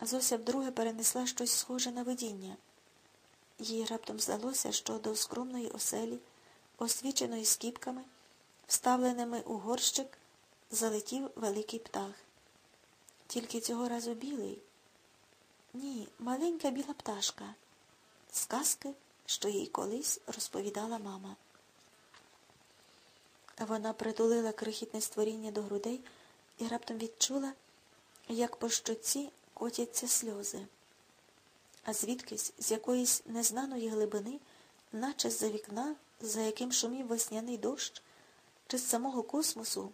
Зося вдруге перенесла щось схоже на видіння. Їй раптом здалося, що до скромної оселі, освіченої скіпками, вставленими у горщик, залетів великий птах. Тільки цього разу білий. Ні, маленька біла пташка. Сказки, що їй колись розповідала мама. Вона притулила крихітне створіння до грудей і раптом відчула, як по щоці котяться сльози. А звідкись, з якоїсь незнаної глибини, наче з-за вікна, за яким шумів весняний дощ, чи з самого космосу,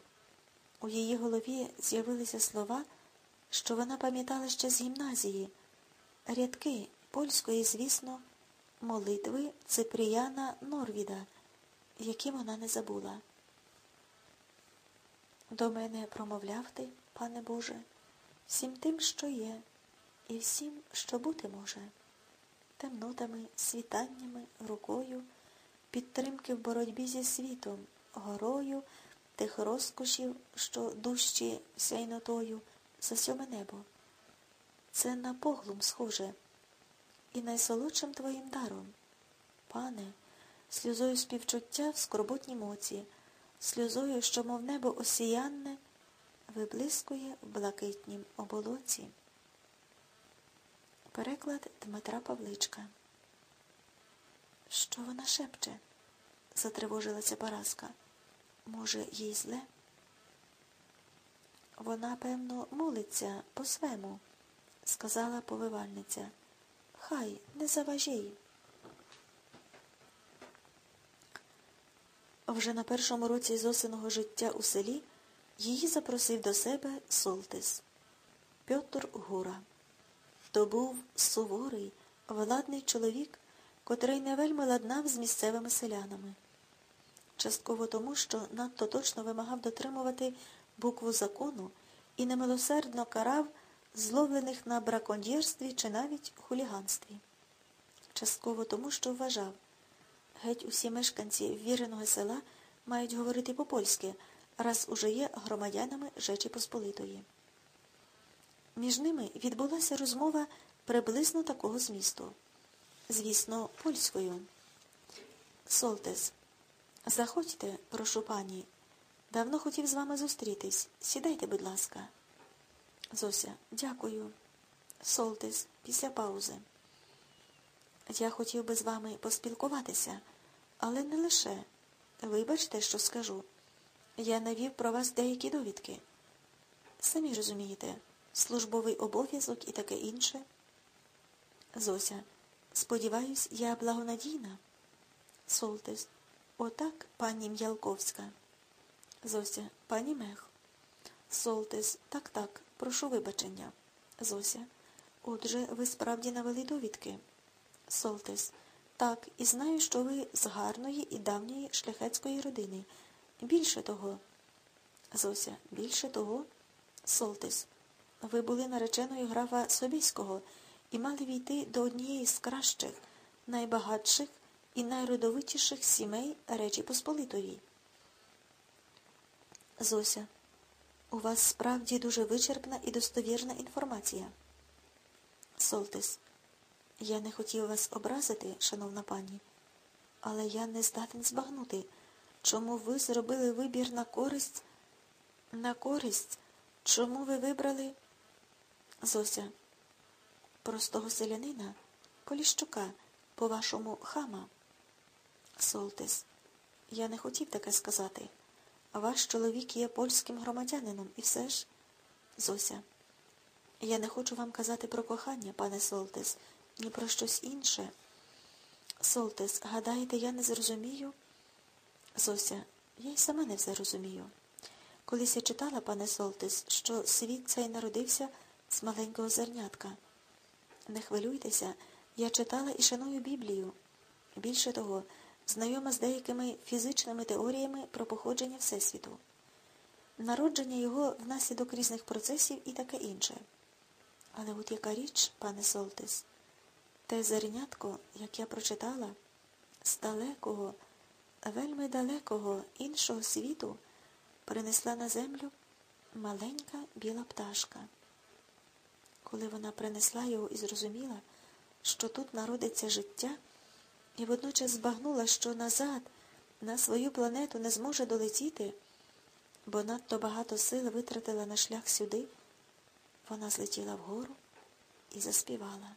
у її голові з'явилися слова, що вона пам'ятала ще з гімназії, рядки польської, звісно, молитви Ципріяна Норвіда, які вона не забула. До мене промовляв ти, пане Боже, всім тим, що є, і всім, що бути може, темнотами, світаннями, рукою, підтримки в боротьбі зі світом, горою, тих розкошів, що дужчі сяйнотою, за сьоме небо. Це на поглум схоже, і найсолодшим твоїм даром, пане, сльозою співчуття в скорботній моці сльозою, що, мов небо осіянне, виблискує в блакитнім оболоці. Переклад Дмитра Павличка. Що вона шепче? затривожилася Параска. Може, їй зле? Вона, певно, молиться по свему, сказала повивальниця. Хай не заважій. Вже на першому році зосиного життя у селі її запросив до себе Солтис Пьотр Гура. То був суворий, владний чоловік, котрий не вельми ладнав з місцевими селянами. Частково тому, що надто точно вимагав дотримувати букву закону і немилосердно карав зловлених на браконьєрстві чи навіть хуліганстві. Частково тому, що вважав, Геть усі мешканці ввіреного села мають говорити по-польськи, раз уже є громадянами Жечі Посполитої. Між ними відбулася розмова приблизно такого змісту. Звісно, польською. Солтес, заходьте, прошу пані. Давно хотів з вами зустрітись. Сідайте, будь ласка. Зося, дякую. Солтес, після паузи. Я хотів би з вами поспілкуватися, але не лише. Вибачте, що скажу. Я навів про вас деякі довідки. Самі розумієте, службовий обов'язок і таке інше. Зося, сподіваюсь, я благонадійна. Солтес. Отак, пані М'ялковська. Зося, пані Мех. Солтес. Так, так, прошу вибачення. Зося. Отже, ви справді навели довідки. Солтис. Так, і знаю, що ви з гарної і давньої шляхетської родини. Більше того. Зося, більше того. Солтис. Ви були нареченою графа Собіського і мали війти до однієї з кращих, найбагатших і найродовитіших сімей Речі Посполитої. Зося. У вас справді дуже вичерпна і достовірна інформація. Солтис. Я не хотів вас образити, шановна пані, але я не здатен збагнути, чому ви зробили вибір на користь, на користь, чому ви вибрали Зося, простого селянина, Поліщука, по-вашому, хама. Солтис, я не хотів таке сказати. Ваш чоловік є польським громадянином, і все ж, Зося, я не хочу вам казати про кохання, пане Солтис ні про щось інше. Солтес, гадаєте, я не зрозумію? Зося, я й сама не все розумію. Колись я читала, пане Солтес, що світ цей народився з маленького зернятка. Не хвилюйтеся, я читала і шаную Біблію. Більше того, знайома з деякими фізичними теоріями про походження Всесвіту, народження його внаслідок різних процесів і таке інше. Але от яка річ, пане Солтес? Те зернятко, як я прочитала, з далекого, вельми далекого іншого світу принесла на землю маленька біла пташка. Коли вона принесла його і зрозуміла, що тут народиться життя, і водночас збагнула, що назад на свою планету не зможе долетіти, бо надто багато сил витратила на шлях сюди, вона злетіла вгору і заспівала.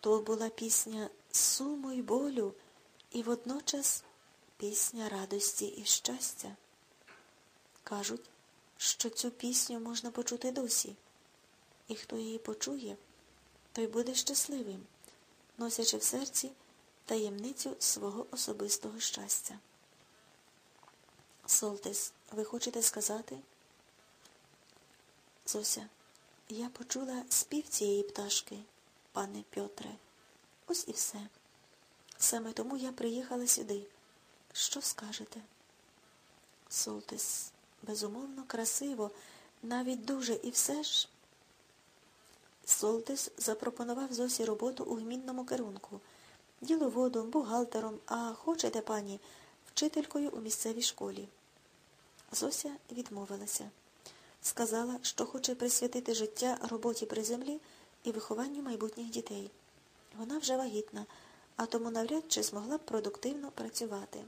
То була пісня суму й болю, і водночас пісня радості і щастя. Кажуть, що цю пісню можна почути досі, і хто її почує, той буде щасливим, носячи в серці таємницю свого особистого щастя. Солтис, ви хочете сказати? Зося, я почула спів цієї пташки, пане Пьотре. Ось і все. Саме тому я приїхала сюди. Що скажете? Солтис, безумовно, красиво, навіть дуже і все ж. Солтис запропонував Зосі роботу у гмінному керунку, діловодом, бухгалтером, а хочете, пані, вчителькою у місцевій школі. Зося відмовилася. Сказала, що хоче присвятити життя роботі при землі і вихованню майбутніх дітей. Вона вже вагітна, а тому навряд чи змогла б продуктивно працювати.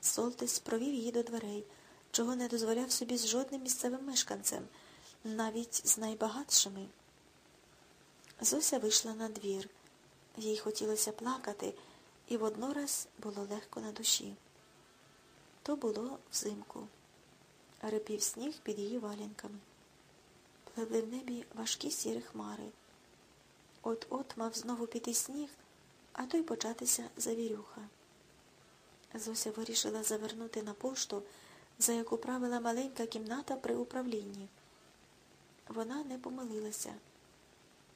Солтис провів її до дверей, чого не дозволяв собі з жодним місцевим мешканцем, навіть з найбагатшими. Зося вийшла на двір. Їй хотілося плакати, і воднораз було легко на душі. То було взимку. Репів сніг під її валянками. Пливли в небі важкі сірі хмари. От-от мав знову піти сніг, а то й початися завірюха. Зося вирішила завернути на пошту, за яку правила маленька кімната при управлінні. Вона не помилилася.